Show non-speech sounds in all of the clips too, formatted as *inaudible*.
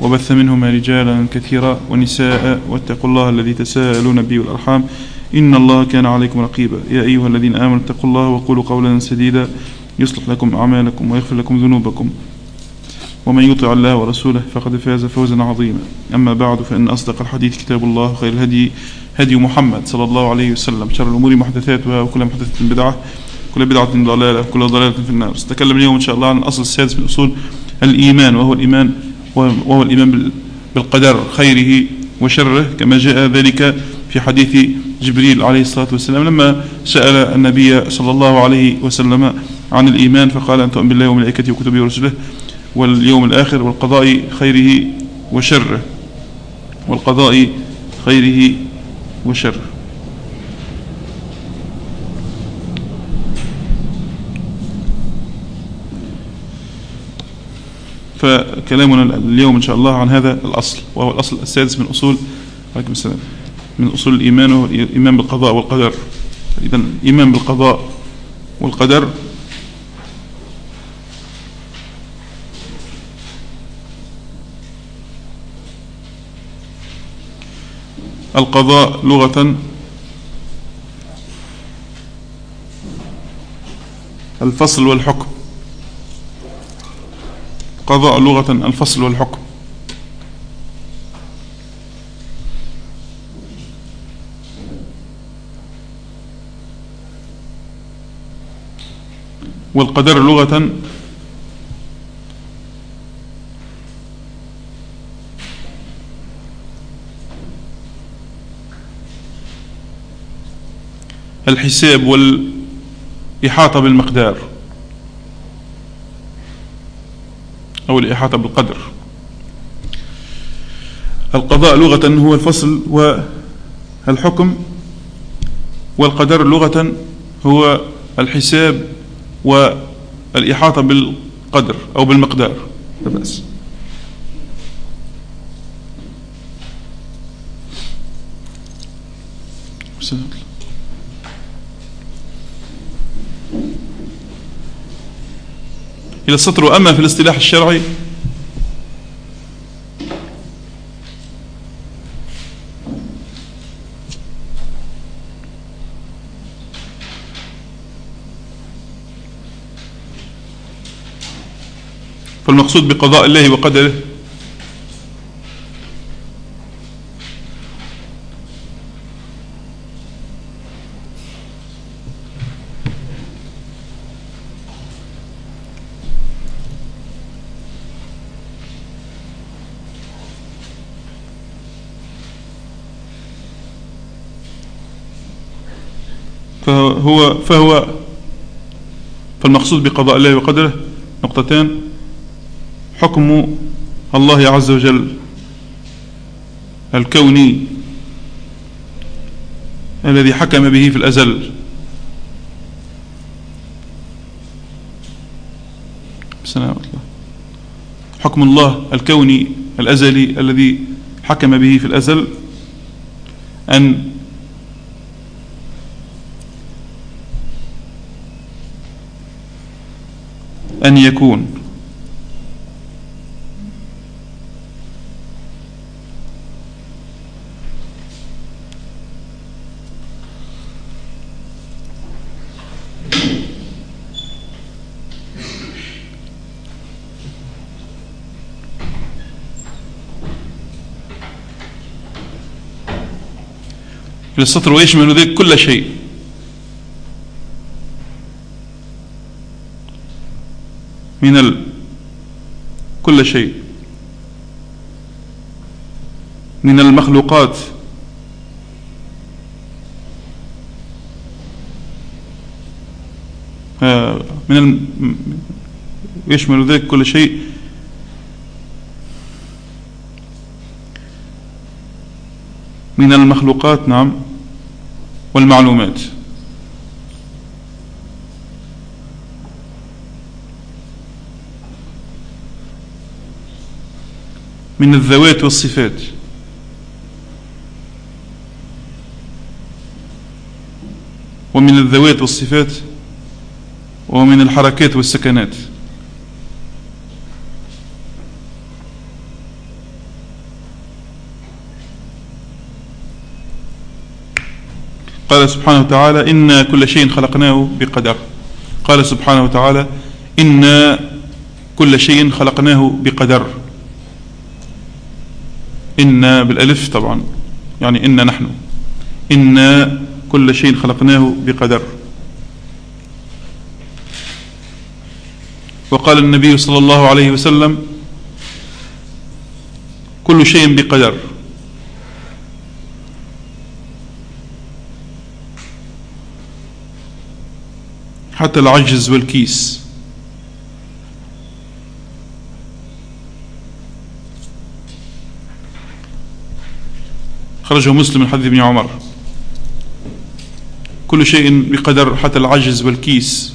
وبث منهما رجالا كثيرا ونساء واتقوا الله الذي تساءلون به والأرحام إن الله كان عليكم رقيبا. يا أيها الذين آمنوا اتقوا الله وقولوا قولا سديدا يصلح لكم أعمالكم ويغفر لكم ذنوبكم. ومن يطع الله ورسوله فقد فاز فوزا عظيما. أما بعد فإن أصدق الحديث كتاب الله خير الهدي هدي محمد صلى الله عليه وسلم. شر الأمور محدثاتها وكل محدثة بدعة كل بدعة ضلالة كل ضلالة في النار. سنتكلم اليوم إن شاء الله عن الأصل السادس من أصول الإيمان وهو الإيمان وهو الإيمان بالقدر خيره وشره كما جاء ذلك في حديث جبريل عليه الصلاة والسلام لما سأل النبي صلى الله عليه وسلم عن الإيمان فقال أن تؤمن بالله وملائكته وكتبه ورسله واليوم الآخر والقضاء خيره وشره. والقضاء خيره وشره. فكلامنا اليوم إن شاء الله عن هذا الأصل وهو الأصل السادس من أصول عليكم السلام من أصول الإيمان وهو الإيمان بالقضاء والقدر. إذا الإيمان بالقضاء والقدر. القضاء لغة. الفصل والحكم. قضاء لغة الفصل والحكم. والقدر لغة الحساب والإحاطة بالمقدار. أو الإحاطة بالقدر. القضاء لغة هو الفصل والحكم والقدر لغة هو الحساب والإحاطة بالقدر أو بالمقدار. لا بأس. إلى السطر وأما في الاصطلاح الشرعي. فالمقصود بقضاء الله وقدره. فهو فهو فالمقصود بقضاء الله وقدره. نقطتان حكم الله عز وجل الكوني الذي حكم به في الأزل. سلام الله حكم الله الكوني الأزلي الذي حكم به في الأزل أن أن يكون. السطر ويشمل ذلك كل شيء. من ال... كل شيء. من المخلوقات. آه، من الم... يشمل ذلك كل شيء. من المخلوقات نعم والمعلومات. من الذوات والصفات. ومن الذوات والصفات ومن الحركات والسكنات. قال سبحانه وتعالى إنا كل شيء خلقناه بقدر. قال سبحانه وتعالى إنا كل شيء خلقناه بقدر. إنا بالألف طبعا يعني إنا نحن. إنا كل شيء خلقناه بقدر. وقال النبي صلى الله عليه وسلم كل شيء بقدر. حتى العجز والكيس. خرجه مسلم من حديث ابن عمر. كل شيء بقدر حتى العجز والكيس.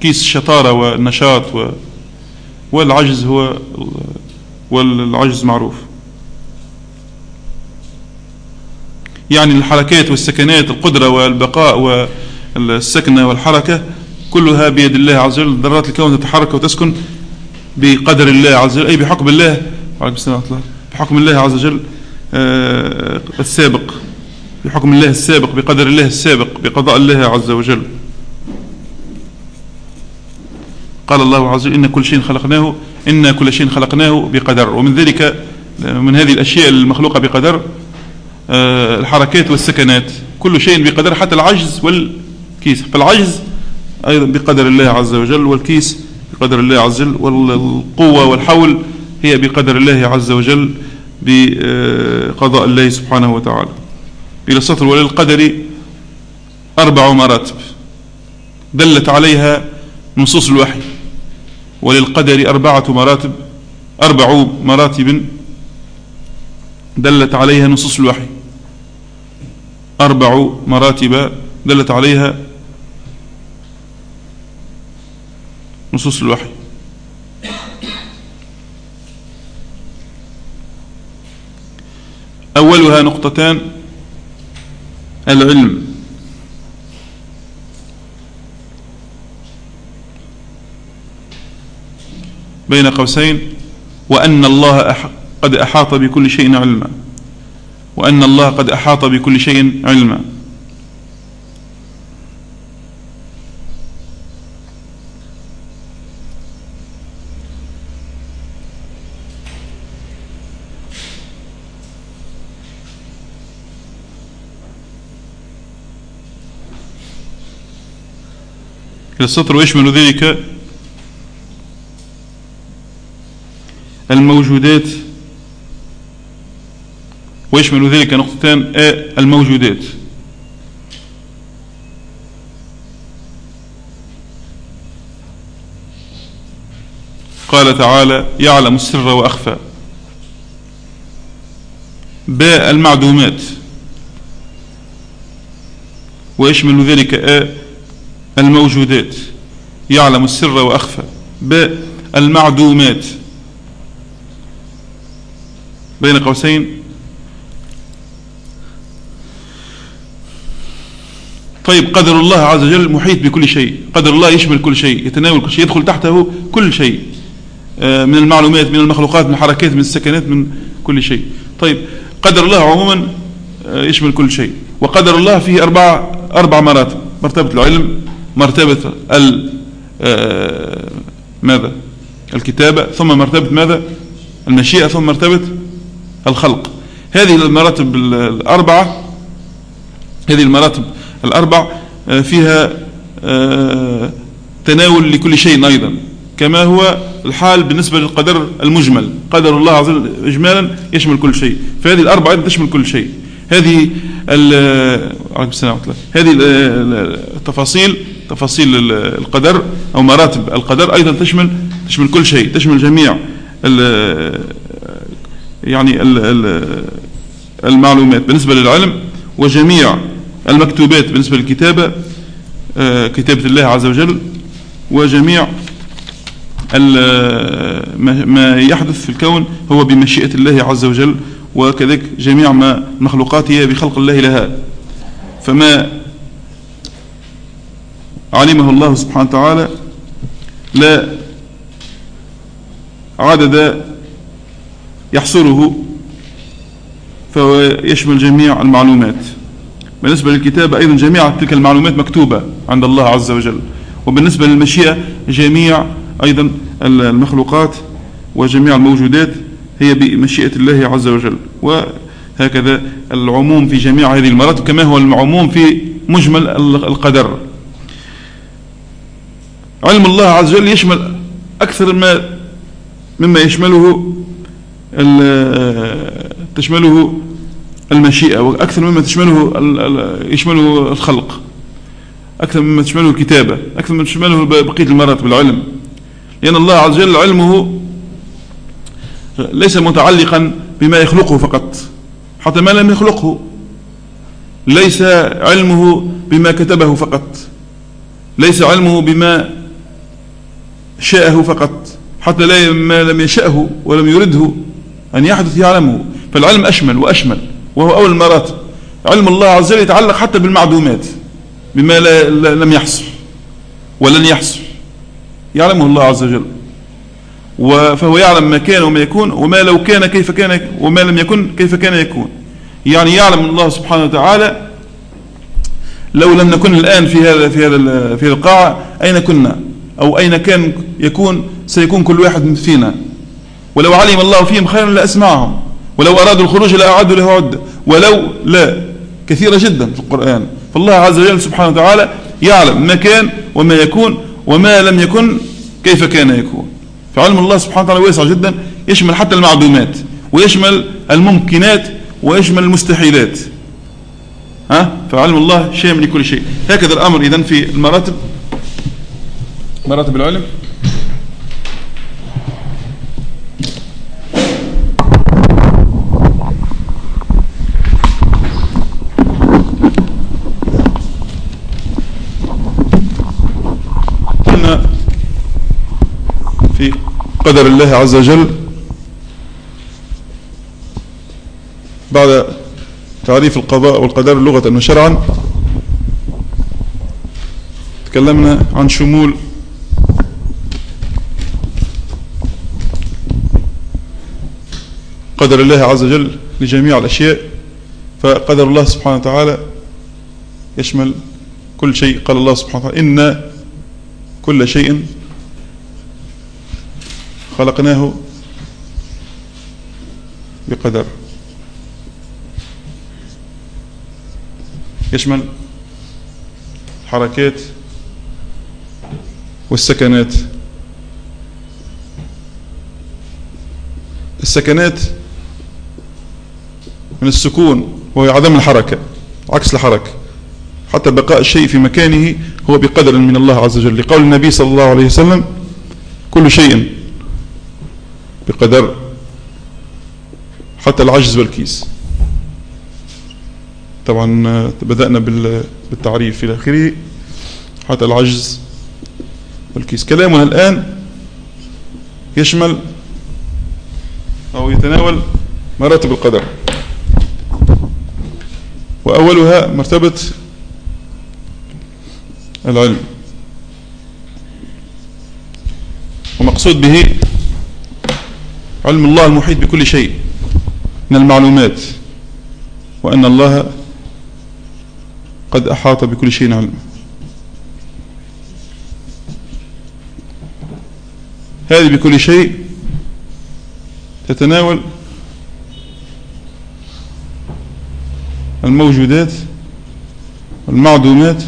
كيس الشطارة والنشاط و والعجز هو والعجز معروف. يعني الحركات والسكنات القدرة والبقاء والسكنة والحركة كلها بيد الله عز وجل. ذرات الكون تتحرك وتسكن بقدر الله عز وجل أي بحكم الله. وعليكم السلام ورحمة الله. بحكم الله عز وجل آه، السابق بحكم الله السابق بقدر الله السابق بقضاء الله عز وجل. قال الله عز وجل إن كل شيء خلقناه إن كل شيء خلقناه بقدر. ومن ذلك من هذه الأشياء المخلوقة بقدر آه، الحركات والسكنات. كل شيء بقدر حتى العجز والكيس. فالعجز أيضا بقدر الله عز وجل والكيس بقدر الله عز وجل والقوة والحول هي بقدر الله عز وجل بقضاء الله سبحانه وتعالى. إلى السطر وللقدر أربع مراتب دلت عليها نصوص الوحي. وللقدر أربعة مراتب أربع مراتب دلت عليها نصوص الوحي. أربع مراتب دلت عليها نصوص الوحي. أولها نقطتان العلم. بين قوسين وأن الله قد أحاط بكل شيء علما. وأن الله قد أحاط بكل شيء علما. السطر ويشمل ذلك الموجودات ويشمل ذلك نقطتان الموجودات قال تعالى يعلم السر وأخفى باء المعدومات ويشمل ذلك آ الموجودات. يعلم السر وأخفى. باء المعدومات. بين قوسين. طيب قدر الله عز وجل محيط بكل شيء. قدر الله يشمل كل شيء يتناول كل شيء يدخل تحته كل شيء. آه، من المعلومات من المخلوقات من الحركات من السكنات من كل شيء. طيب قدر الله عموما آه، يشمل كل شيء. وقدر الله فيه أربع أربع مراتب. مرتبة العلم مرتبة ال آه، ماذا؟ الكتابة ثم مرتبة ماذا؟ المشيئة ثم مرتبة الخلق. هذه المراتب الأربعة هذه المراتب الأربع آه، فيها آه، تناول لكل شيء أيضا كما هو الحال بالنسبة للقدر المجمل. قدر الله عز وجل إجمالا يشمل كل شيء. فهذه الأربعة تشمل كل شيء. هذه هذه التفاصيل. تفاصيل القدر أو مراتب القدر أيضا تشمل تشمل كل شيء تشمل جميع يعني المعلومات بالنسبة للعلم وجميع المكتوبات بالنسبة للكتابة آه، كتابة الله عز وجل وجميع ما يحدث في الكون هو بمشيئة الله عز وجل وكذلك جميع ما المخلوقات هي بخلق الله لها. فما علمه الله سبحانه وتعالى لا عدد يحصره فهو يشمل جميع المعلومات. بالنسبة للكتابة أيضا جميع تلك المعلومات مكتوبة عند الله عز وجل. وبالنسبة للمشيئة جميع أيضا المخلوقات وجميع الموجودات هي بمشيئة الله عز وجل. وهكذا العموم في جميع هذه المراتب كما هو العموم في مجمل القدر. علم الله عز وجل يشمل أكثر ما مما يشمله تشمله المشيئة وأكثر مما تشمله يشمله الخلق أكثر مما تشمله الكتابة أكثر مما تشمله بقية المراتب العلم. لأن الله عز وجل علمه ليس متعلقا بما يخلقه فقط حتى ما لم يخلقه ليس علمه بما كتبه فقط ليس علمه بما شاءه فقط. حتى لا ما لم يشأه ولم يرده أن يحدث يعلمه. فالعلم أشمل وأشمل وهو أول المراتب. علم الله عز وجل يتعلق حتى بالمعدومات بما لا لم يحصل ولن يحصل. يعلمه الله عز وجل. فهو يعلم ما كان وما يكون وما لو كان كيف كان وما لم يكن كيف كان يكون. يعني يعلم الله سبحانه وتعالى لو لم نكن الآن في هذا في هذا في القاعة أين كنا؟ أو أين كان يكون سيكون كل واحد فينا. ولو علم الله فيهم خيرا لأسمعهم. ولو أرادوا الخروج لأعدوا له عدة ولو لا. كثيرة جدا في القرآن. فالله عز وجل سبحانه وتعالى يعلم ما كان وما يكون وما لم يكن كيف كان يكون. فعلم الله سبحانه وتعالى واسع جدا. يشمل حتى المعدومات ويشمل الممكنات ويشمل المستحيلات. ها؟ فعلم الله شامل كل شيء. هكذا الأمر إذن في المراتب. مراتب العلم؟ في قدر الله عز وجل بعد تعريف القضاء والقدر لغة وشرعا تكلمنا عن شمول قدر الله عز وجل لجميع الأشياء فقدر الله سبحانه وتعالى يشمل كل شيء. قال الله سبحانه وتعالى إن كل شيء خلقناه بقدر. يشمل الحركات والسكنات. السكنات من السكون وهو عدم الحركة عكس الحركة. حتى بقاء الشيء في مكانه هو بقدر من الله عز وجل. لقول النبي صلى الله عليه وسلم كل شيء بقدر حتى العجز والكيس. طبعا بدأنا بالتعريف إلى آخره. حتى العجز والكيس. كلامنا الآن يشمل أو يتناول مراتب القدر. وأولها مرتبة العلم. ومقصود به علم الله المحيط بكل شيء من المعلومات وأن الله قد أحاط بكل شيء علم. هذه بكل شيء تتناول الموجودات والمعدومات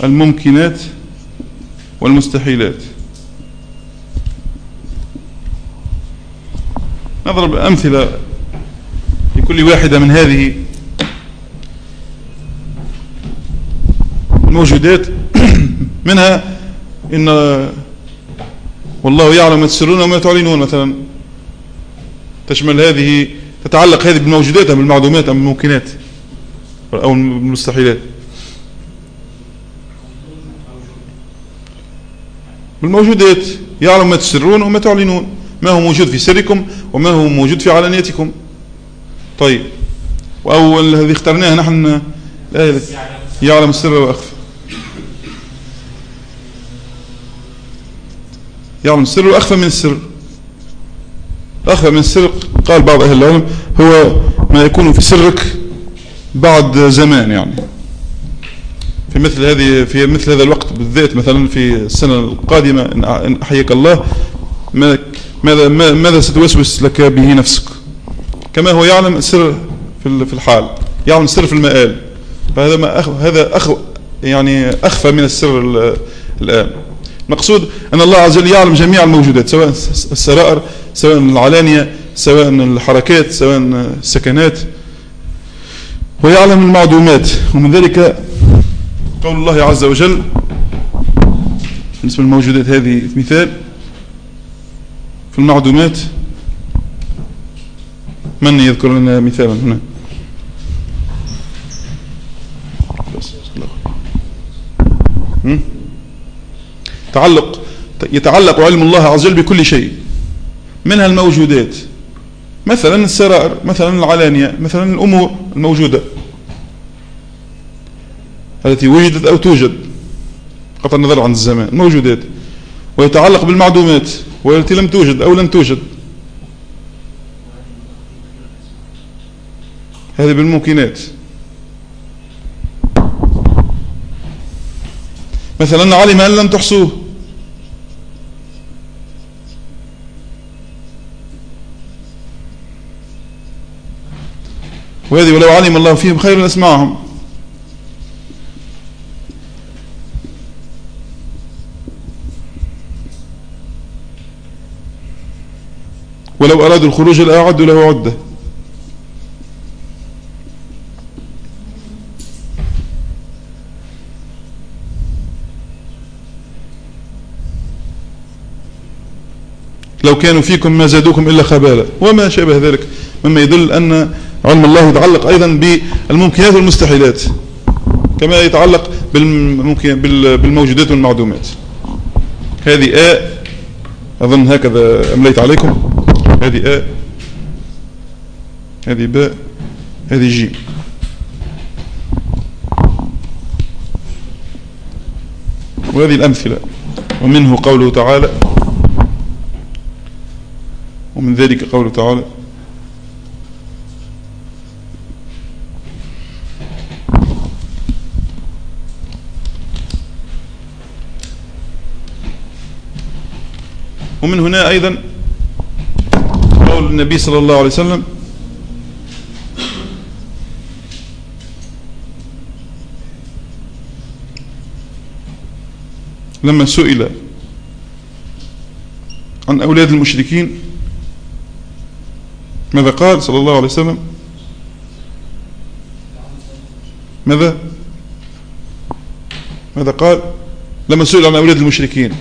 والممكنات والمستحيلات. نضرب أمثلة لكل واحدة من هذه الموجودات. *clears throat* منها إن والله يعلم ما تسرون وما تعلنون مثلا تشمل هذه تتعلق هذه بالموجودات أم بالمعدومات أم بالممكنات أو بالمستحيلات بالموجودات يعلم ما تسرون وما تعلنون. ما هو موجود في سركم وما هو موجود في علانيتكم. طيب. وأول الذي اخترناه نحن الآية يعلم السر وأخفى. يعلم السر وأخفى من السر. أخفى من السر قال بعض أهل العلم هو ما يكون في سرك بعد زمان يعني. في مثل هذه في مثل هذا الوقت بالذات مثلا في السنة القادمة إن أحيك الله ماذا ماذا ستوسوس لك به نفسك؟ كما هو يعلم السر في في الحال يعلم السر في المآل. فهذا ما أخ هذا أخ يعني أخفى من السر الآن. المقصود أن الله عز وجل يعلم جميع الموجودات سواء السرائر سواء العلانية سواء الحركات سواء السكنات. ويعلم المعدومات ومن ذلك قول الله عز وجل بالنسبة للموجودات هذه مثال في المعدومات. من يذكر لنا مثالا هنا؟ تعلق يتعلق علم الله عز وجل بكل شيء. منها الموجودات. مثلا السرائر مثلا العلانية مثلا الأمور الموجودة. التي وجدت أو توجد قطع النظر عن الزمان الموجودات ويتعلق بالمعدومات والتي لم توجد أو لن توجد. هذه بالممكنات. مثلا علم أن لن تحصوه. وهذه ولو علم الله فيهم خير أسمعهم. ولو أرادوا الخروج لأعدوا له عدة. لو كانوا فيكم ما زادوكم إلا خبالا. وما شابه ذلك. مما يدل أن علم الله يتعلق أيضا بالممكنات والمستحيلات كما يتعلق بالموجودات والمعدومات. هذه آ أظن هكذا أمليت عليكم. هذه آ هذه باء هذه جيم وهذه الأمثلة. ومنه قوله تعالى ومن ذلك قوله تعالى ومن هنا أيضا قول النبي صلى الله عليه وسلم لما سئل عن أولاد المشركين ماذا قال صلى الله عليه وسلم؟ ماذا؟ ماذا قال؟ لما سئل عن أولاد المشركين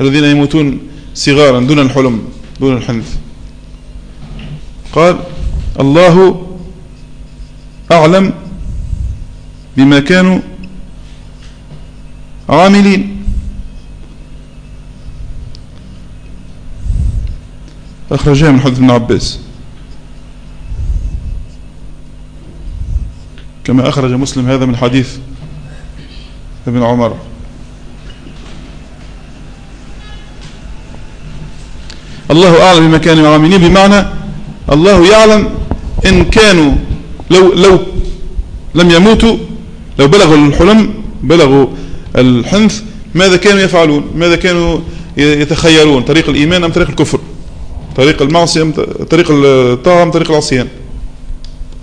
الذين يموتون صغارا دون الحلم دون الحنث. قال الله أعلم بما كانوا عاملين. أخرجها من حديث ابن عباس. كما أخرج مسلم هذا من حديث ابن عمر. الله أعلم بما كانوا عاملين بمعنى الله يعلم إن كانوا لو, لو لم يموتوا لو بلغوا الحلم بلغوا الحنث ماذا كانوا يفعلون؟ ماذا كانوا يتخيرون طريق الإيمان أم طريق الكفر؟ طريق المعصية أم طريق الطاعة أم طريق العصيان؟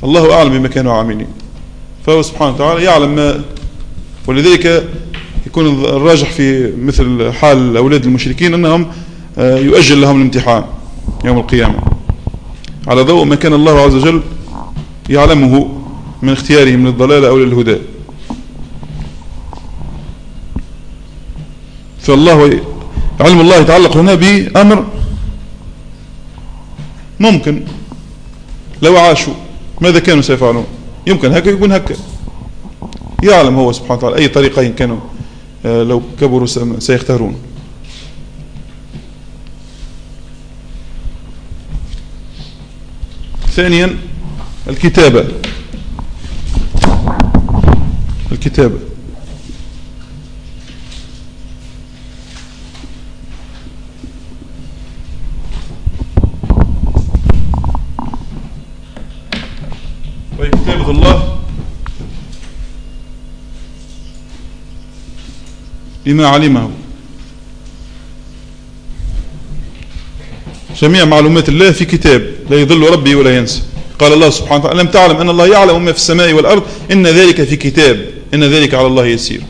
الله أعلم بما كانوا عاملين فهو سبحانه وتعالى يعلم ما ولذلك يكون الراجح في مثل حال أولاد المشركين أنهم يؤجل لهم الامتحان يوم القيامة. على ضوء ما كان الله عز وجل يعلمه من اختيارهم من الضلالة أو للهدى. فالله علم الله يتعلق هنا بأمر ممكن. لو عاشوا ماذا كانوا سيفعلون؟ يمكن هكا يكون هكا. يعلم هو سبحانه وتعالى أي طريقين كانوا آه، لو كبروا سيختارون. ثانيا الكتابة. الكتابة. وهي كتابة الله. بما علمه. جميع معلومات الله في كتاب لا يضل ربي ولا ينسى. قال الله سبحانه وتعالى لم تعلم أن الله يعلم ما في السماء والأرض؟ إن ذلك في كتاب. إن ذلك على الله يسير.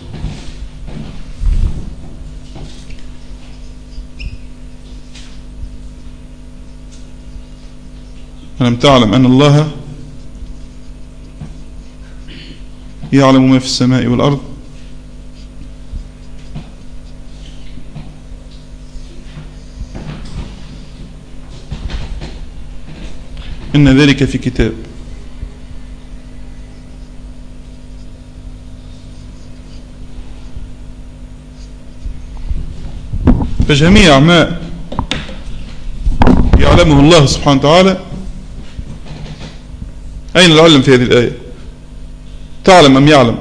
ألم تعلم أن الله يعلم ما في السماء والأرض؟ إن ذلك في كتاب. فجميع ما يعلمه الله سبحانه وتعالى. أين العلم في هذه الآية؟ تعلم أم يعلم؟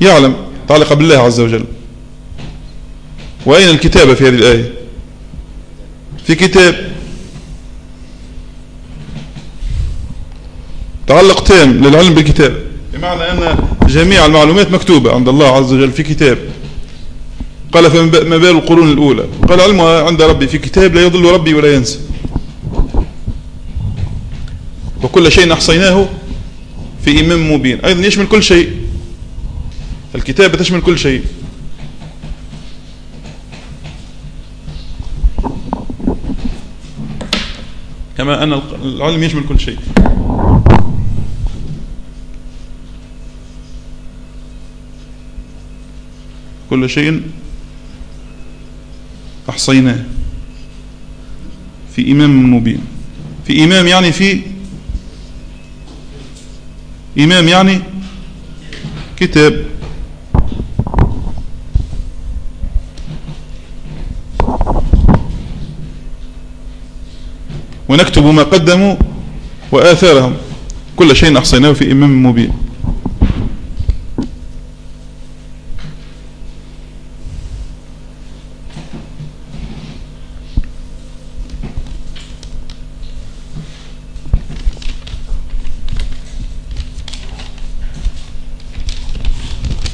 يعلم تعلق بالله عز وجل. وأين الكتابة في هذه الآية؟ في كتاب تعلق تام للعلم بالكتاب. بمعنى أن جميع المعلومات مكتوبة عند الله عز وجل في كتاب. قال فما بال القرون الأولى؟ قال علمها عند ربي في كتاب لا يضل ربي ولا ينسى. وكل شيء أحصيناه في إمام مبين. أيضا يشمل كل شيء. الكتابة تشمل كل شيء. كما أن العلم يشمل كل شيء. كل شيء أحصيناه في إمام مبين. في إمام يعني في إمام يعني كتاب. ونكتب ما قدموا وآثارهم. كل شيء أحصيناه في إمام مبين.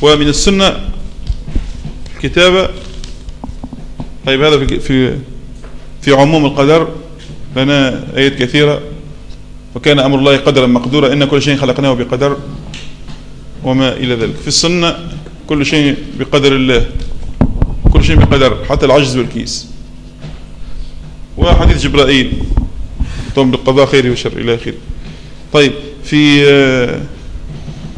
ومن السنة كتابة طيب هذا في في في عموم القدر لنا آيات كثيرة وكان أمر الله قدرا مقدورا إن كل شيء خلقناه بقدر وما إلى ذلك. في السنة كل شيء بقدر الله كل شيء بقدر حتى العجز والكيس. وحديث جبرائيل طم بالقضاء خير وشر إلى آخره. طيب في آه،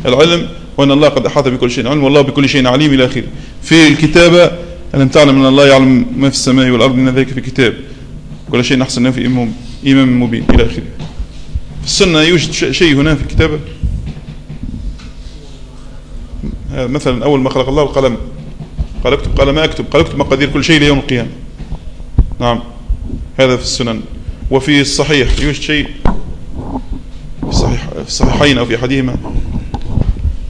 العلم وأن الله قد أحاط بكل شيء علم والله بكل شيء عليم إلى آخره. في الكتابة ألم تعلم أن الله يعلم ما في السماء والأرض من ذلك في كتاب؟ كل شيء نحسن في إمام, إمام مبين إلى آخره. في السنة يوجد شيء هنا في الكتابة مثلا أول ما خلق الله القلم قال اكتب قال ما اكتب؟ قال اكتب مقادير كل شيء ليوم القيامة. نعم. هذا في السنن. وفي الصحيح يوجد شيء في الصحيحين أو في أحدهما.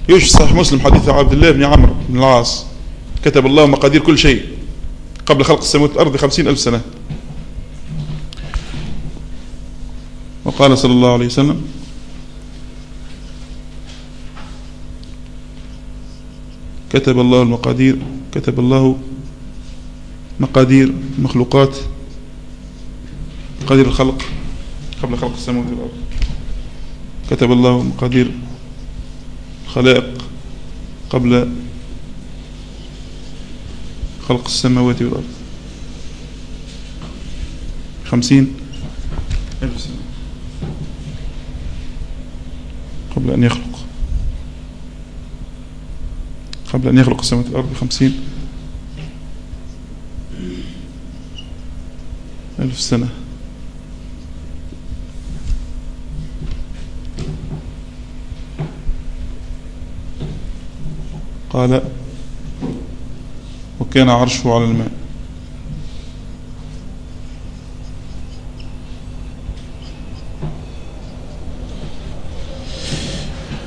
يوجد صحيح مسلم حديث عبد الله بن عمرو بن العاص. كتب الله مقادير كل شيء قبل خلق السماوات والأرض خمسين ألف سنة. وقال صلى الله عليه وسلم كتب الله المقادير كتب الله مقادير المخلوقات مقادير الخلق قبل خلق السماوات والأرض. كتب الله مقادير الخلائق قبل خلق السماوات والأرض. خمسين ألف سنة قبل أن يخلق. قبل أن يخلق السماوات والأرض خمسين ألف سنة. قال وكان عرشه على الماء.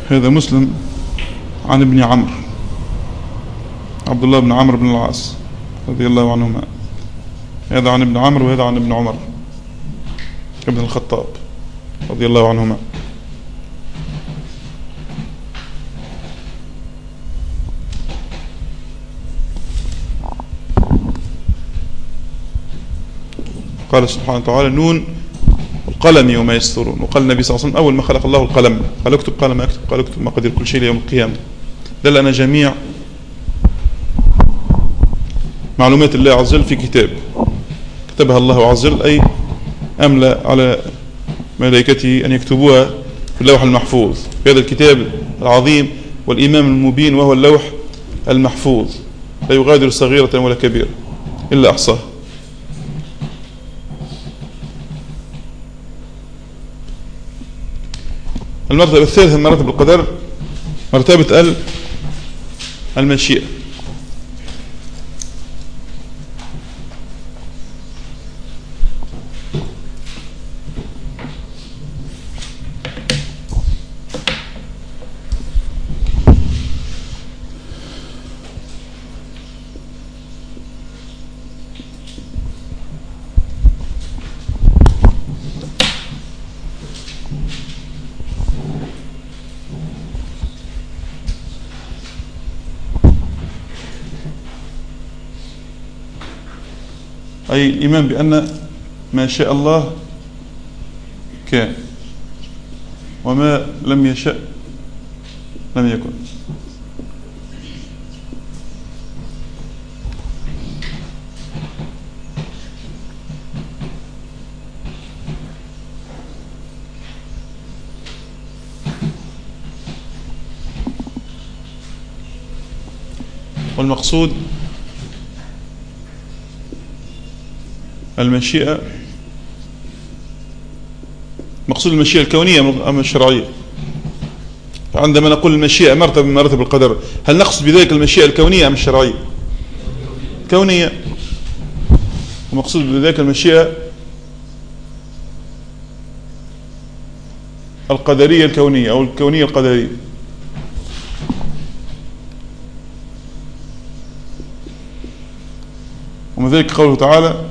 هذا مسلم عن ابن عمرو عبد الله بن عمرو بن العاص رضي الله عنهما. هذا عن ابن عمرو وهذا عن ابن عمر. ابن الخطاب رضي الله عنهما. قال سبحانه وتعالى نون القلم وما يسترون. وقال النبي صلى الله عليه وسلم أول ما خلق الله القلم. قال اكتب قال ما يكتب قال اكتب مقادير كل شيء ليوم القيامة. دل أن جميع معلومات الله عز وجل في كتاب. كتبها الله عز وجل أي أملى على ملائكته أن يكتبوها في اللوح المحفوظ. في هذا الكتاب العظيم والإمام المبين وهو اللوح المحفوظ. لا يغادر صغيرة ولا كبيرة إلا أحصاه المرتبة الثالثة من مراتب القدر مرتبة المشيئة أي الإيمان بأن ما شاء الله كان وما لم يشاء لم يكن. والمقصود المشيئة مقصود المشيئة الكونية أم الشرعية؟ عندما نقول المشيئة مرتبة من مراتب القدر هل نقصد بذلك المشيئة الكونية أم الشرعية؟ كونية. ومقصود بذلك المشيئة القدرية الكونية أو الكونية القدرية. ومن ذلك قوله تعالى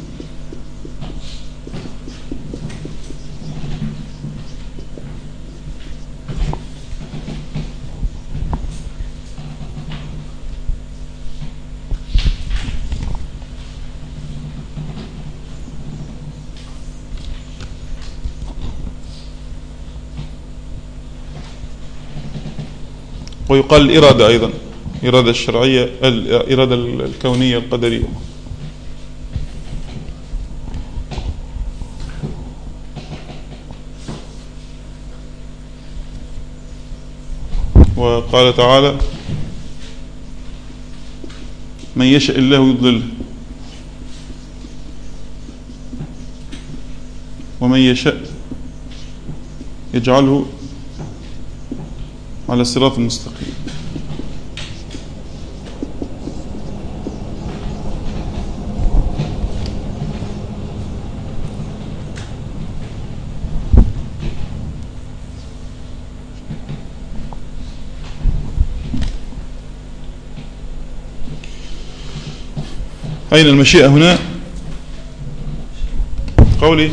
ويقال الإرادة أيضا الإرادة الشرعية الإرادة الكونية القدرية. وقال تعالى من يشاء الله يضلل ومن يشاء يجعله على الصراط المستقيم. أين المشيئة هنا؟ قولي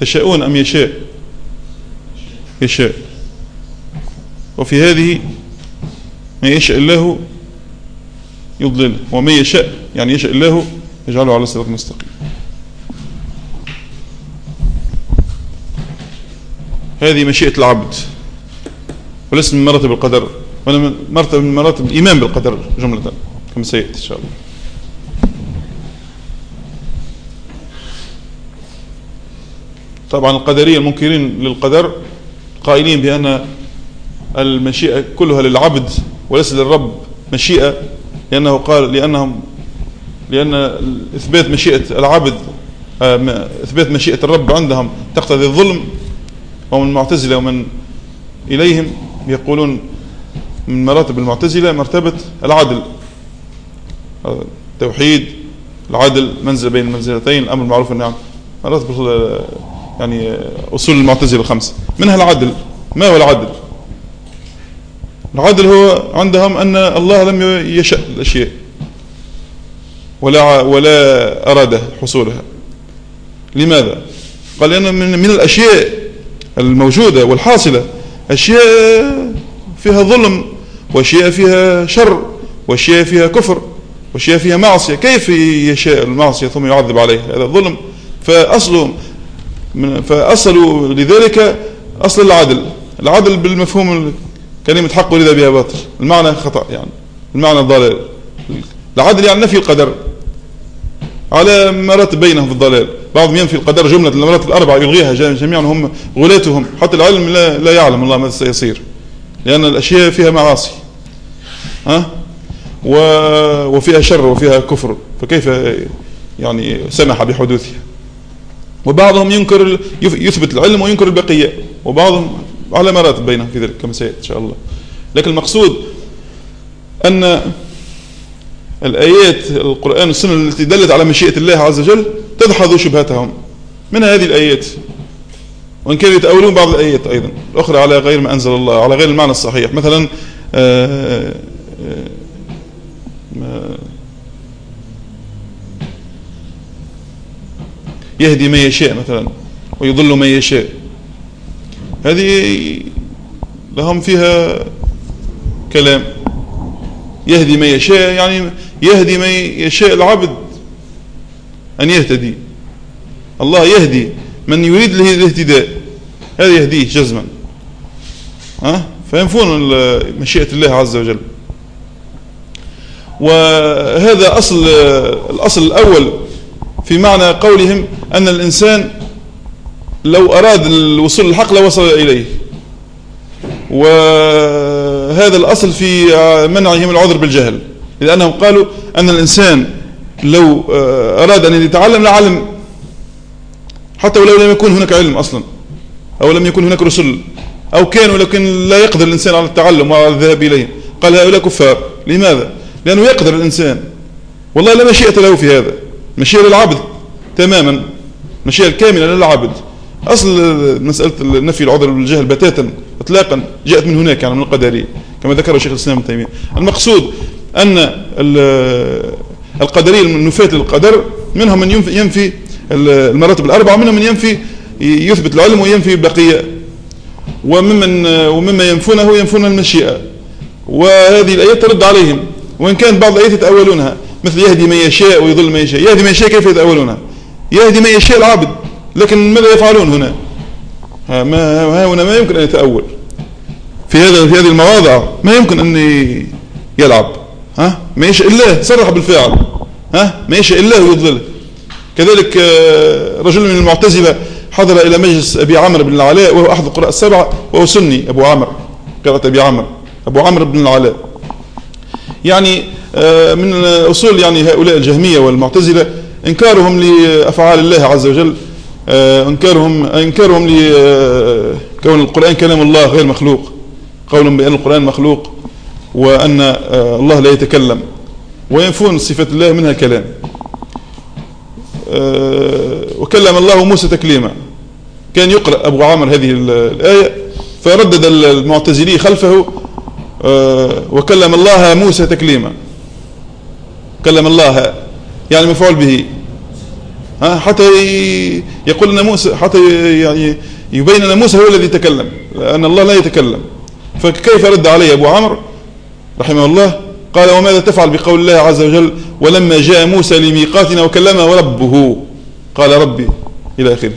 تشاءون أم يشاء؟ يشاء. وفي هذه ما يشاء الله يضلله وما يشاء يعني يشاء الله يجعله على الصراط المستقيم هذه مشيئة العبد وليس من مراتب القدر ولا مرتبة من مراتب الإيمان بالقدر جملة كما سيأتي إن شاء الله. طبعا القدرية المنكرين للقدر قائلين بأن المشيئة كلها للعبد وليس للرب مشيئة لأنه قال لأنهم لأن إثبات مشيئة العبد آه، إثبات مشيئة الرب عندهم تقتضي الظلم ومن المعتزلة ومن إليهم يقولون من مراتب المعتزلة مرتبة العدل. التوحيد العدل منزل بين المنزلتين الأمر المعروف والنعم مراتب يعني أصول المعتزلة الخمسة. منها العدل ما هو العدل؟ العدل هو عندهم أن الله لم يشأ الأشياء ولا ولا أراد حصولها. لماذا؟ قال لأن من, من الأشياء الموجودة والحاصلة أشياء فيها ظلم وأشياء فيها شر وأشياء فيها كفر وأشياء فيها معصية. كيف يشاء المعصية ثم يعذب عليها؟ هذا ظلم. فأصله فأصلوا لذلك أصل العدل. العدل بالمفهوم كلمة حق ولذا بها باطل. المعنى خطأ يعني. المعنى الضلال. العدل يعني نفي القدر. على مراتب بينهم في الضلال. بعضهم ينفي القدر جملة المراتب الأربعة يلغيها جميعا هم غلاتهم. حتى العلم لا, لا يعلم الله ماذا سيصير. لأن الأشياء فيها معاصي. ها؟ و... وفيها شر وفيها كفر. فكيف يعني سمح بحدوثها؟ وبعضهم ينكر يثبت العلم وينكر البقية. وبعضهم على مراتب بينهم في ذلك كما سيأتي إن شاء الله. لكن المقصود أن الآيات القرآن والسنة التي دلت على مشيئة الله عز وجل تدحض شبهتهم من هذه الآيات. وإن كانوا يتأولون بعض الآيات أيضا الأخرى على غير ما أنزل الله على غير المعنى الصحيح. مثلا آه، آه، يهدي من يشاء مثلا ويضل من يشاء. هذه لهم فيها كلام. يهدي من يشاء يعني يهدي من يشاء العبد أن يهتدي. الله يهدي من يريد له الاهتداء هذا يهديه جزما. ها؟ فينفون مشيئة الله عز وجل. وهذا أصل الأصل الأول في معنى قولهم أن الإنسان لو أراد الوصول للحق لوصل إليه. وهذا الأصل في منعهم العذر بالجهل. لأنهم قالوا أن الإنسان لو أراد أن يتعلم لعلم حتى ولو لم يكن هناك علم أصلا أو لم يكن هناك رسل أو كانوا لكن لا يقدر الإنسان على التعلم وعلى الذهاب إليه قال هؤلاء كفار. لماذا؟ لأنه يقدر الإنسان. والله لا مشيئة له في هذا. مشيئة للعبد تماما. مشيئة الكاملة للعبد. أصل مسألة نفي العذر بالجهل بتاتا إطلاقا جاءت من هناك يعني من القدرية كما ذكره شيخ الإسلام ابن تيمية. المقصود أن القدرية النفاة للقدر منهم من ينفي المراتب الأربعة ومنهم من ينفي يثبت العلم وينفي البقية وممن ومما ينفونه ينفون المشيئة. وهذه الآيات ترد عليهم. وإن كان بعض الآيات يتأولونها مثل يهدي من يشاء ويضل من يشاء. يهدي من يشاء كيف يتأولونها؟ يهدي من يشاء العبد لكن ماذا يفعلون هنا؟ ما هنا ما يمكن أن يتأول. في هذا في هذه المواضع ما يمكن أن يلعب. ها؟ ما يشاء الله صرح بالفعل. ها؟ ما يشاء الله يضلله كذلك آه، رجل من المعتزلة حضر إلى مجلس أبي عمرو بن العلاء وهو أحد القراء السبعة وهو سني أبو عمرو قراءة أبي عمرو. أبو عمرو بن العلاء. يعني آه، من أصول يعني هؤلاء الجهمية والمعتزلة إنكارهم لأفعال الله عز وجل. آه، إنكارهم إنكارهم لكون القرآن كلام الله غير مخلوق. قولهم بأن القرآن مخلوق وأن الله لا يتكلم. وينفون صفة الله منها كلام آه، وكلم الله موسى تكليما. كان يقرأ أبو عامر هذه الآية فردد المعتزلي خلفه آه، وكلم الله موسى تكليما. كلم الله يعني مفعول به. حتى يقول لنا موسى حتى يعني يبين لنا موسى هو الذي تكلم لأن الله لا يتكلم. فكيف رد عليه أبو عمرو رحمه الله؟ قال وماذا تفعل بقول الله عز وجل ولما جاء موسى لميقاتنا وكلمه ربه؟ قال ربي إلى آخره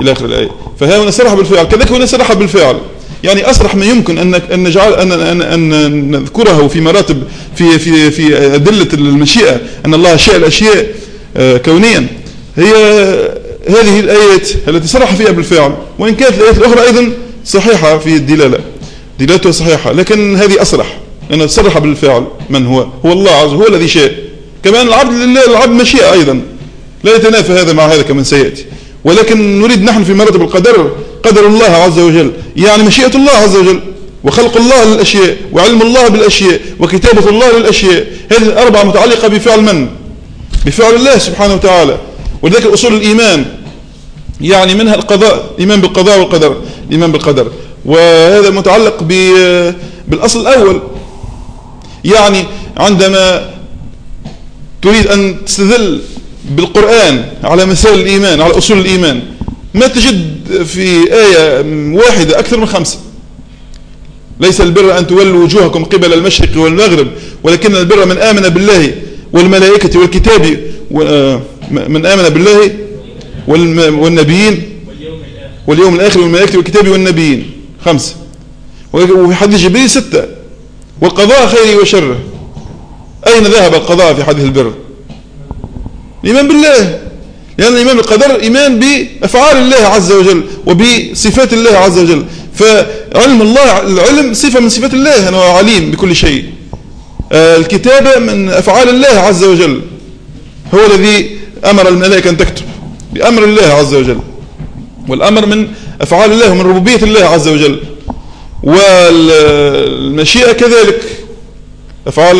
إلى آخر الآية. فهنا سرح بالفعل كذلك هنا سرح بالفعل. يعني أسرح ما يمكن أن أن نجعل أن أن أن نذكره في مراتب في في في أدلة المشيئة أن الله شاء الأشياء آه، كونيا. هي هذه الآيات التي صرح فيها بالفعل وإن كانت الآيات الأخرى أيضا صحيحة في الدلالة دلالته صحيحة لكن هذه أصرح لأنه صرح بالفعل من هو؟ هو الله عز وجل هو الذي شاء. كمان العبد لله العبد مشيئة أيضا. لا يتنافى هذا مع هذا كمن سيأتي. ولكن نريد نحن في مراتب القدر قدر الله عز وجل. يعني مشيئة الله عز وجل وخلق الله للأشياء وعلم الله بالأشياء وكتابة الله للأشياء. هذه الأربعة متعلقة بفعل من؟ بفعل الله سبحانه وتعالى. ولذلك أصول الإيمان يعني منها القضاء إيمان بالقضاء والقدر الإيمان بالقدر. وهذا متعلق بالأصل الأول. يعني عندما تريد أن تستدل بالقرآن على مسائل الإيمان على أصول الإيمان ما تجد في آية واحدة أكثر من خمسة. ليس البر أن تولوا وجوهكم قبل المشرق والمغرب ولكن البر من آمن بالله والملائكة والكتاب آه، من آمن بالله والنبيين واليوم الآخر والملائكة والكتاب والنبيين. خمسة وفي حديث جبريل ستة. والقضاء خيره وشره. أين ذهب القضاء في حديث البر؟ الإيمان بالله. لأن الإيمان بالقدر إيمان بأفعال الله عز وجل وبصفات الله عز وجل. فعلم الله العلم صفة من صفات الله أنه عليم بكل شيء. آه، الكتابة من أفعال الله عز وجل. هو الذي أمر الملائكة أن تكتب. بأمر الله عز وجل. والأمر من أفعال الله ومن ربوبية الله عز وجل. والمشيئة كذلك. أفعال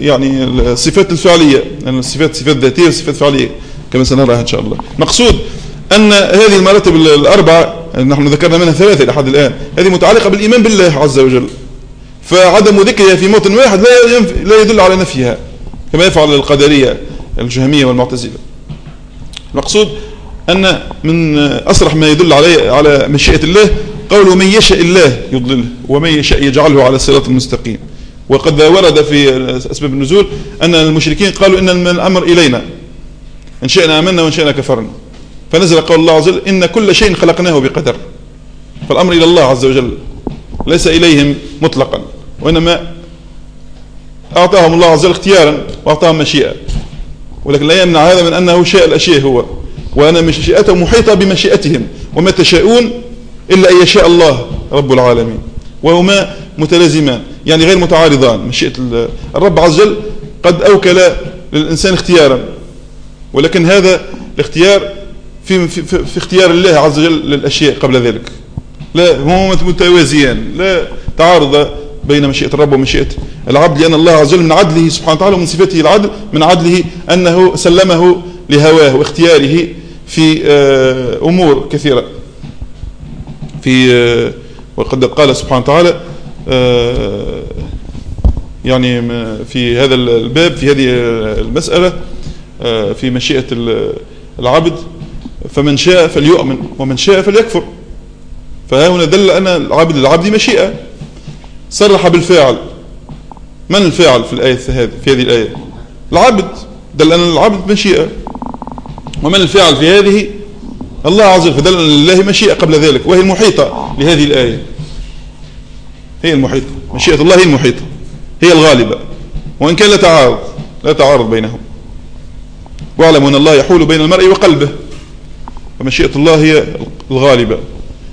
يعني الصفات الفعلية. يعني الصفات صفات ذاتية وصفات فعلية. كما سنراها إن شاء الله. مقصود أن هذه المراتب الأربعة نحن ذكرنا منها ثلاثة إلى حد الآن هذه متعلقة بالإيمان بالله عز وجل. فعدم ذكرها في موطن واحد لا يدل على نفيها. كما يفعل القدرية الجهمية والمعتزلة. المقصود أن من أصرح ما يدل عليه على مشيئة الله قوله من يشاء الله يضلله ومن يشاء يجعله على الصراط المستقيم وقد ورد في أسباب النزول أن المشركين قالوا إن الأمر إلينا إن شئنا آمنا وإن شئنا كفرنا. فنزل قول الله عز وجل إن كل شيء خلقناه بقدر فالأمر إلى الله عز وجل ليس إليهم مطلقا وإنما أعطاهم الله عز وجل اختيارا وأعطاهم مشيئة. ولكن لا يمنع هذا من أنه شاء الأشياء هو. وأن مشيئته محيطة بمشيئتهم. وما تشاءون إلا أن يشاء الله رب العالمين. وهما متلازمان يعني غير متعارضان. مشيئة الرب عز وجل قد أوكل للإنسان اختيارا. ولكن هذا الاختيار في, في, في, في اختيار الله عز وجل للأشياء قبل ذلك. لا هما متوازيان لا تعارض بين مشيئة الرب ومشيئة العبد لأن الله عز وجل من عدله سبحانه وتعالى ومن صفته العدل من عدله أنه سلمه لهواه واختياره في آه، أمور كثيرة. في آه، وقد قال سبحانه وتعالى آه، يعني في هذا الباب في هذه المسألة في مشيئة العبد فمن شاء فليؤمن ومن شاء فليكفر. فها هنا دل أن العبد العبد مشيئة. صرح بالفعل. من الفاعل في الآية في هذه الآية؟ العبد. دل أن العبد مشيئة. ومن الفاعل في هذه؟ الله عز وجل. فدل أن لله مشيئة قبل ذلك. وهي المحيطة لهذه الآية. هي المحيطة. مشيئة الله هي المحيطة. هي الغالبة. وإن كان لا تعارض لا تعارض بينهم. واعلموا أن الله يحول بين المرء وقلبه. فمشيئة الله هي الغالبة.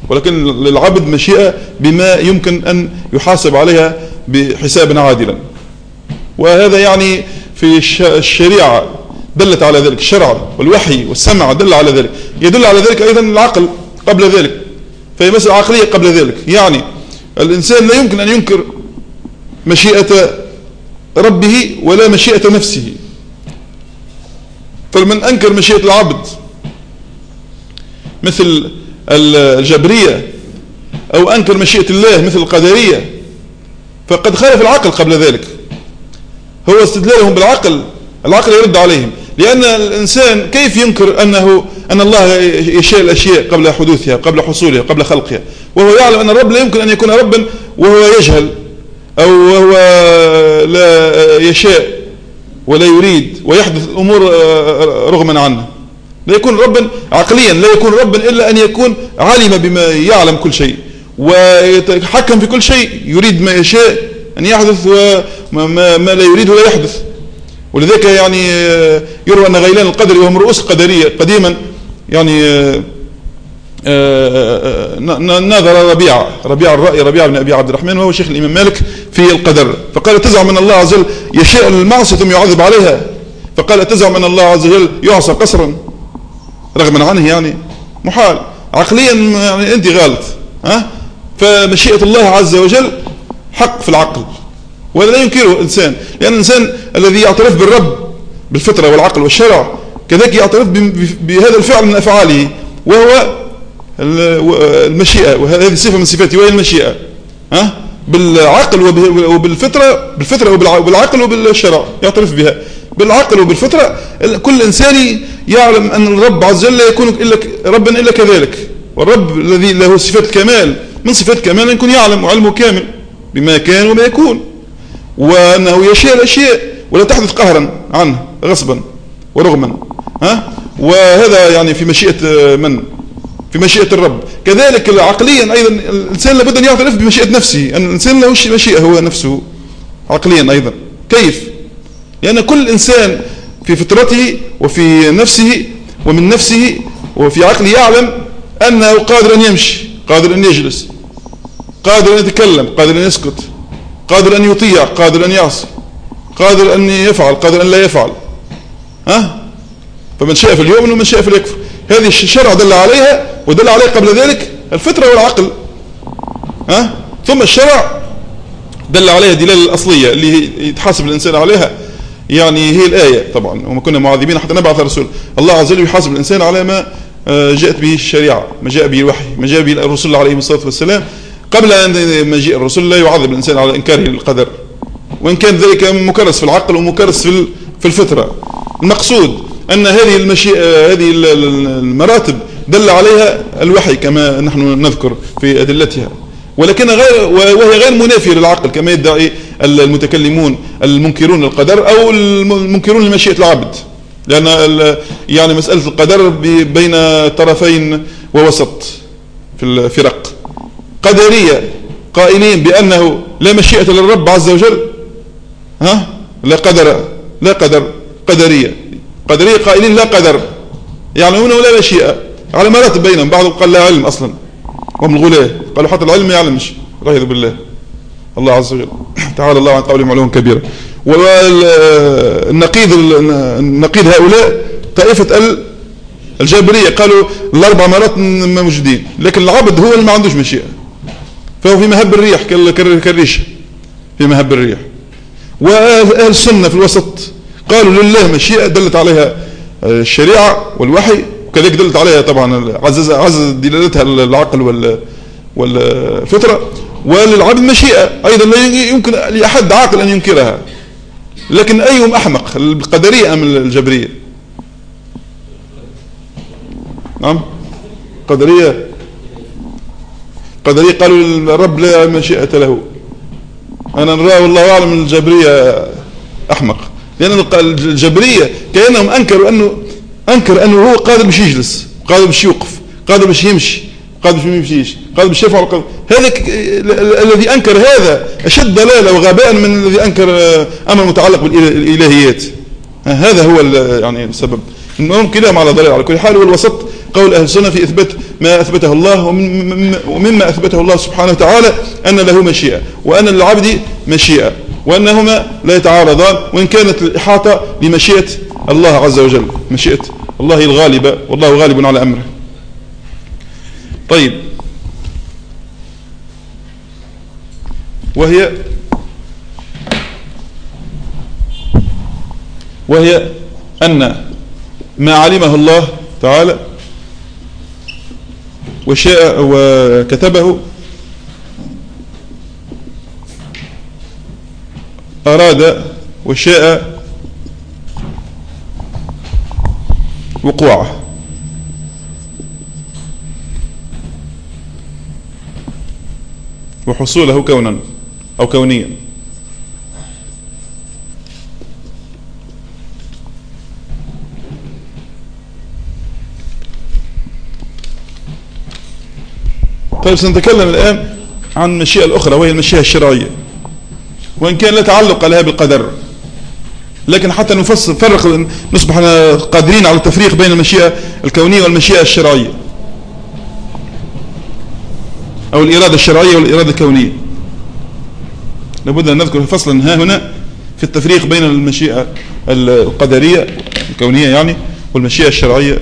ولكن للعبد مشيئة بما يمكن أن يحاسب عليها بحساب عادلا وهذا يعني في الشريعة دلت على ذلك الشرع والوحي والسمع دل على ذلك. يدل على ذلك أيضا العقل قبل ذلك. فهي مسألة عقلية قبل ذلك. يعني الإنسان لا يمكن أن ينكر مشيئة ربه ولا مشيئة نفسه. فمن أنكر مشيئة العبد مثل الجبرية أو أنكر مشيئة الله مثل القدرية. فقد خالف العقل قبل ذلك. هو استدلالهم بالعقل العقل يرد عليهم. لأن الإنسان كيف ينكر أنه أن الله يشاء الأشياء قبل حدوثها قبل حصولها قبل خلقها؟ وهو يعلم أن الرب لا يمكن أن يكون ربا وهو يجهل أو وهو لا يشاء ولا يريد ويحدث الأمور رغما عنه. لا يكون ربا عقليا لا يكون ربا إلا أن يكون علم بما يعلم كل شيء ويتحكم في كل شيء يريد ما يشاء أن يحدث وما ما لا يريد لا يحدث. ولذلك يعني يروى أن غيلان القدري وهم رؤوس القدرية قديما يعني آه، نظر ربيعة ربيعة الرأي ربيعة بن أبي عبد الرحمن وهو شيخ الإمام مالك في القدر. فقال تزعم من الله عز وجل يشاء المعصية ثم يعذب عليها؟ فقال تزعم من الله عز وجل يعصى قصرا. رغما عنه يعني محال. عقليا يعني أنت غلط ها؟ فمشيئة الله عز وجل حق في العقل ولا لا ينكره الإنسان لأن الإنسان الذي يعترف بالرب بالفطرة والعقل والشرع كذلك يعترف بهذا الفعل من أفعاله وهو المشيئة وهذه صفة من صفاته وهي المشيئة ها؟ بالعقل وبالفطرة بالفطرة وبالعقل وبالشرع يعترف بها. بالعقل وبالفطرة كل إنسان يعلم أن الرب عز وجل لا يكون إلا ربا إلا كذلك. والرب الذي له صفات الكمال من صفات الكمال أن يكون يعلم وعلمه كامل بما كان وما يكون وأنه يشاء الأشياء ولا تحدث قهرا عنه غصبا ورغما. ها؟ وهذا يعني في مشيئة من؟ في مشيئة الرب. كذلك عقليا أيضا الإنسان لابد أن يعترف بمشيئة نفسه أن الإنسان له مشيئة هو نفسه عقليا أيضا. كيف؟ لأن كل إنسان في فطرته وفي نفسه ومن نفسه وفي عقله يعلم أنه قادر أن يمشي قادر أن يجلس قادر أن يتكلم قادر أن يسكت قادر أن يطيع قادر أن يعصي قادر أن يفعل قادر أن لا يفعل. ها؟ فمن شاء فليؤمن ومن شاء فليكفر. هذه الشرع دل عليها ودل عليها قبل ذلك الفطرة والعقل. ها؟ ثم الشرع دل عليها دلالة الأصلية اللي يتحاسب الإنسان عليها. يعني هي الآية طبعا. وما كنا معذبين حتى نبعث الرسول الله عز وجل يحاسب الإنسان على ما آه، جاءت به الشريعة. ما جاء به الوحي ما جاء به الرسول عليه الصلاة والسلام. قبل أن مجيء الرسول لا يعذب الإنسان على إنكاره للقدر. وإن كان ذلك مكرس في العقل ومكرس في الفطرة. المقصود أن هذه المشيئة هذه المراتب دل عليها الوحي كما نحن نذكر في أدلتها. ولكن غير وهي غير منافية للعقل كما يدعي المتكلمون المنكرون للقدر أو المنكرون لمشيئة العبد. لأن يعني مسألة القدر بين طرفين ووسط في الفرق. قدرية قائلين بأنه لا مشيئة للرب عز وجل. ها؟ لا قدر لا قدر قدرية. قدرية قائلين لا قدر. يعلمون ولا مشيئة. على مراتب بينهم بعضهم قال لا علم أصلا. وهم الغلاة. قالوا حتى العلم ما يعلمش. والعياذ بالله. الله عز وجل. *clears throat* تعالى الله عن قولهم علوم كبيرة والنقيض النقيض هؤلاء طائفة الجابرية. قالوا الأربع مرات موجودين لكن العبد هو اللي ما عندوش مشيئة. فهو في مهب الريح كالريشة في مهب الريح وأهل السنة في الوسط قالوا لله مشيئة دلت عليها الشريعة والوحي وكذلك دلت عليها طبعا عزز دلالتها العقل وال والفطرة. وللعبد مشيئة أيضا لا يمكن لأحد عاقل أن ينكرها. لكن أيهم أحمق؟ القدرية أم الجبرية؟ نعم؟ قدرية. قدرية قالوا الرب لا مشيئة له. أنا نرى والله أعلم الجبرية أحمق. لأن الجبرية كأنهم أنكروا أنه أنكر أنه هو قادر مش يجلس قادر مش يوقف قادر مش يمشي. قادر مش يمشيش. قادر مش يفعل قادر هذا الذي أنكر هذا أشد دلالة وغباء من الذي أنكر أمر متعلق بالإلهيات هذا هو يعني السبب. المهم كلاهم على ضلال على كل حال والوسط قول أهل السنة في إثبات ما أثبته الله ومما أثبته الله سبحانه وتعالى أن له مشيئة وأن للعبد مشيئة وأنهما لا يتعارضان وإن كانت الإحاطة لمشيئة الله عز وجل. مشيئة الله الغالبة والله غالب على أمره. طيب. وهي وهي أن ما علمه الله تعالى وشاء وكتبه أراد وشاء وقوعه. وحصوله كونا أو كونيا. طيب سنتكلم الآن عن المشيئة الأخرى وهي المشيئة الشرعية. وإن كان لا تعلق لها بالقدر لكن حتى نفصل نفرق نصبح قادرين على التفريق بين المشيئة الكونية والمشيئة الشرعية. أو الإرادة الشرعية والإرادة الكونية. لابد أن نذكر فصلا ها هنا في التفريق بين المشيئة القدرية الكونية يعني والمشيئة الشرعية.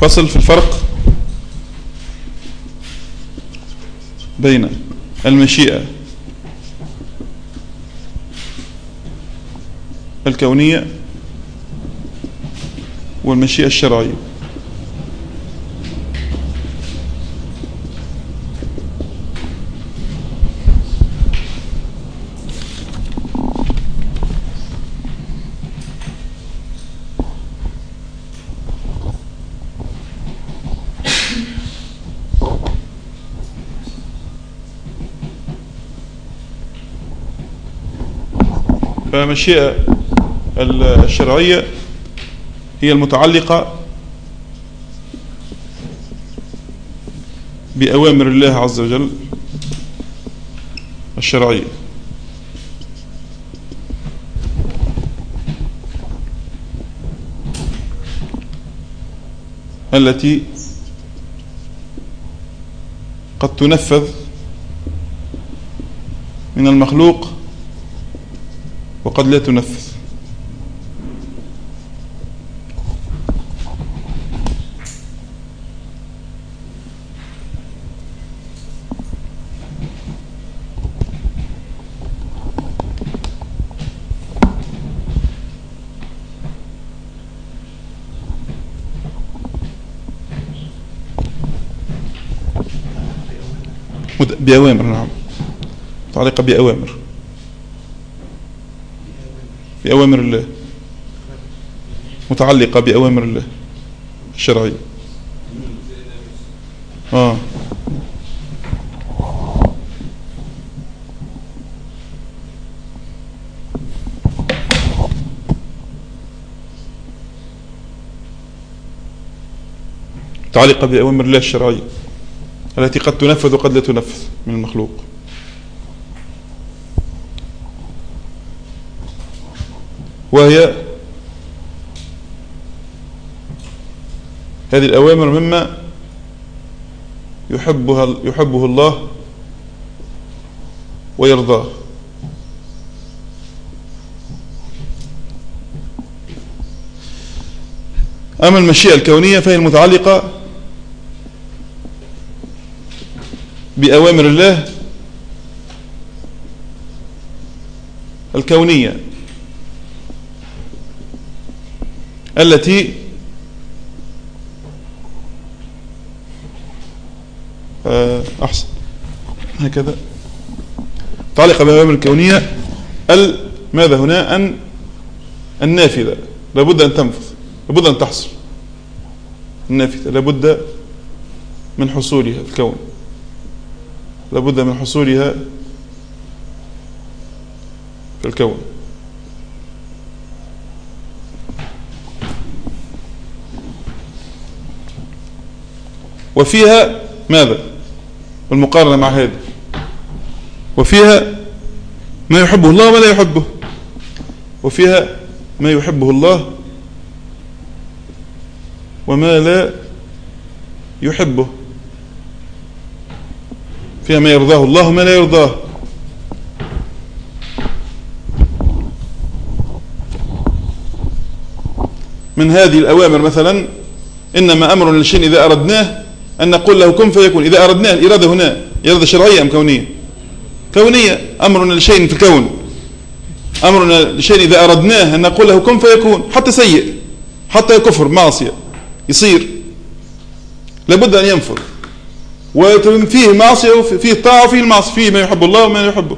فصل في الفرق بين المشيئة الكونية والمشيئة الشرعية. فالمشيئة الشرعية هي المتعلقة بأوامر الله عز وجل الشرعية. التي قد تنفذ من المخلوق وقد لا تنفذ. بأوامر نعم. متعلقة بأوامر. بأوامر الله. متعلقة بأوامر الله الشرعية. آه. متعلقة بأوامر الله الشرعية التي قد تنفذ وقد لا تنفذ. من المخلوق. وهي هذه الأوامر مما يحبها يحبه الله ويرضاه. أما المشيئة الكونية فهي المتعلقة بأوامر الله الكونية التي آه، أحسن. هكذا. تعلق بالأوامر الكونية ماذا هنا؟ أن النافذة. لابد أن تنفذ. لابد أن تحصل. النافذة. لابد من حصولها في الكون. لابد من حصولها في الكون. وفيها ماذا؟ المقارنة مع هذا. وفيها ما يحبه الله ولا يحبه. وفيها ما يحبه الله وما لا يحبه. فيها ما يرضاه الله وما لا يرضاه. من هذه الأوامر مثلا إنما أمر للشيء إذا أردناه أن نقول له كن فيكون إذا أردناه الإرادة هنا إرادة شرعية أم كونية؟ كونية أمرنا لشيء في الكون. أمرنا لشيء إذا أردناه أن نقول له كن فيكون حتى سيء حتى كفر معصية يصير. لابد أن ينفر. وفيه معصية وفيه طاعة وفيه المعصية. فيه ما يحب الله وما يحبه.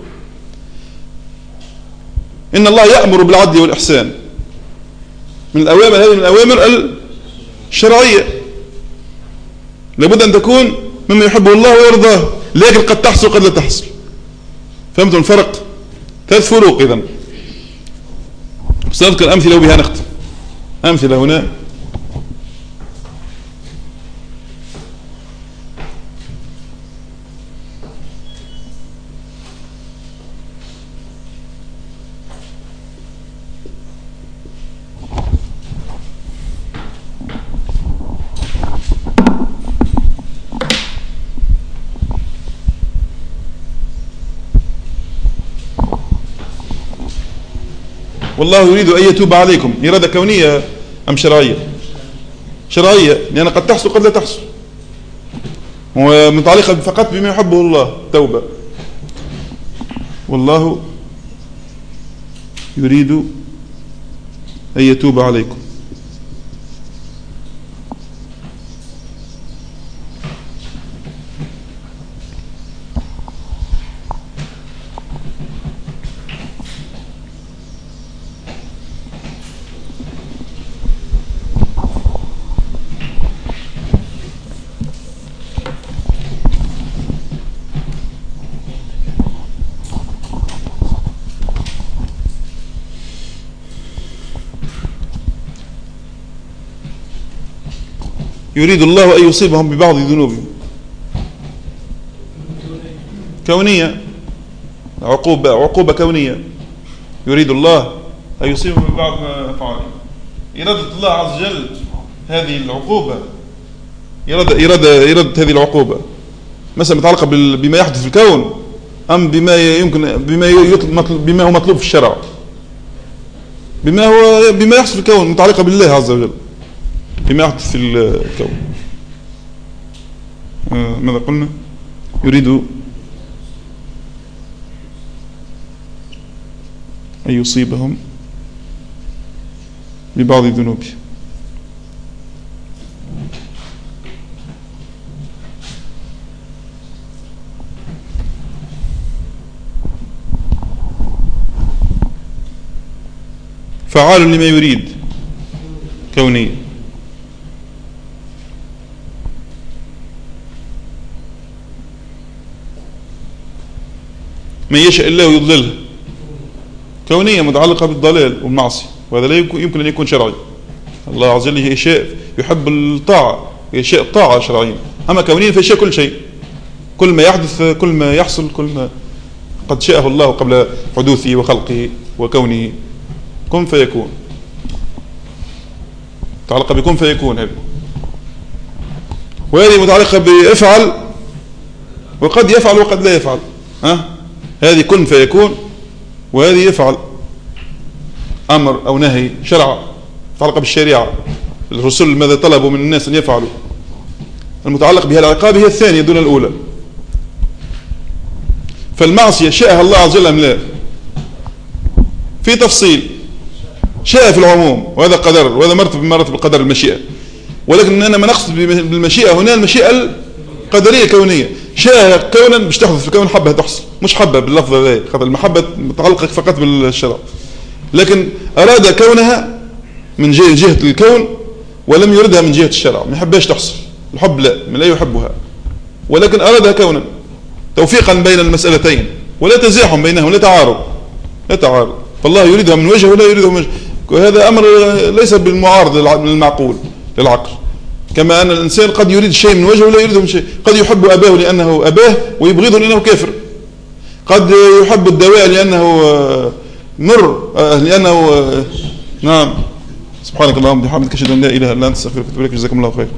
إن الله يأمر بالعدل والإحسان. من الأوامر هذه من الأوامر الشرعية. لابد أن تكون مما يحبه الله ويرضاه. لكن قد تحصل قد لا تحصل. فهمتم الفرق؟ ثلاث فروق إذن. سنذكر أمثلة وبها نختم. أمثلة هنا. والله يريد أن يتوب عليكم. إرادة كونية أم شرعية؟ شرعية لأن قد تحصل قد لا تحصل. ومتعلقة فقط بما يحبه الله توبة والله يريد أن يتوب عليكم. يريد الله أن يصيبهم ببعض ذنوبهم كونية. عقوبة عقوبة كونية. يريد الله أن يصيبهم ببعض فعلوا إرادة الله عز وجل هذه العقوبة. إرادة, إرادة, إرادة هذه العقوبة. مثلا متعلقة بما يحدث في الكون أم بما يمكن بما يطلب بما هو مطلوب في الشرع. بما هو بما يحصل في الكون متعلقة بالله عز وجل. بما يحدث في الكون آه، ماذا قلنا؟ يريد أن يصيبهم ببعض ذنوبه فعال لما يريد كوني. من يشاء الله يضلله كونية متعلقة بالضلال والمعصية. وهذا لا يمكن أن يكون شرعي الله عز وجل يشاء يحب الطاعة. يشاء الطاعة شرعيا. أما كونيا فيشاء كل شيء. كل ما يحدث كل ما يحصل كل ما قد شاءه الله قبل حدوثه وخلقه وكونه. كن فيكون. متعلقة بكن فيكون. هذه. وهذه متعلقة بافعل. وقد يفعل وقد لا يفعل. ها؟ هذه كن فيكون وهذه يفعل. أمر أو نهي شرع متعلقة بالشريعة. الرسل ماذا طلبوا من الناس أن يفعلوا؟ المتعلق بها العقاب هي الثانية دون الأولى. فالمعصية شاءها الله عز وجل أم لا؟ في تفصيل. شاء في العموم وهذا قدر وهذا مرتب من مراتب القدر المشيئة. ولكن أنا ما نقصد بالمشيئة هنا المشيئة القدرية الكونية. شاء كونا باش تحدث في الكون حبة تحصل مش حبة باللفظ هذا خاطر المحبة متعلقة فقط بالشرع. لكن أراد كونها من جهة الكون ولم يردها من جهة الشرع. ما يحبهاش تحصل. الحب لا لا يحبها. ولكن أرادها كونا توفيقا بين المسألتين ولا تزاحم بينهم ولا تعارض. لا تعارض. فالله يريدها من وجه ولا يريدها من وجه وهذا أمر ليس بالمعارض للمعقول للعقل. كما أن الإنسان قد يريد شيء من وجهه ولا يريده من شيء. قد يحب أباه لأنه أباه ويبغضه لأنه كافر. قد يحب الدواء لأنه مر لأنه نعم. سبحانك اللهم وبحمدك أشهد أن لا إله إلا أنت أستغفرك وأتوب إليك. جزاكم الله خير.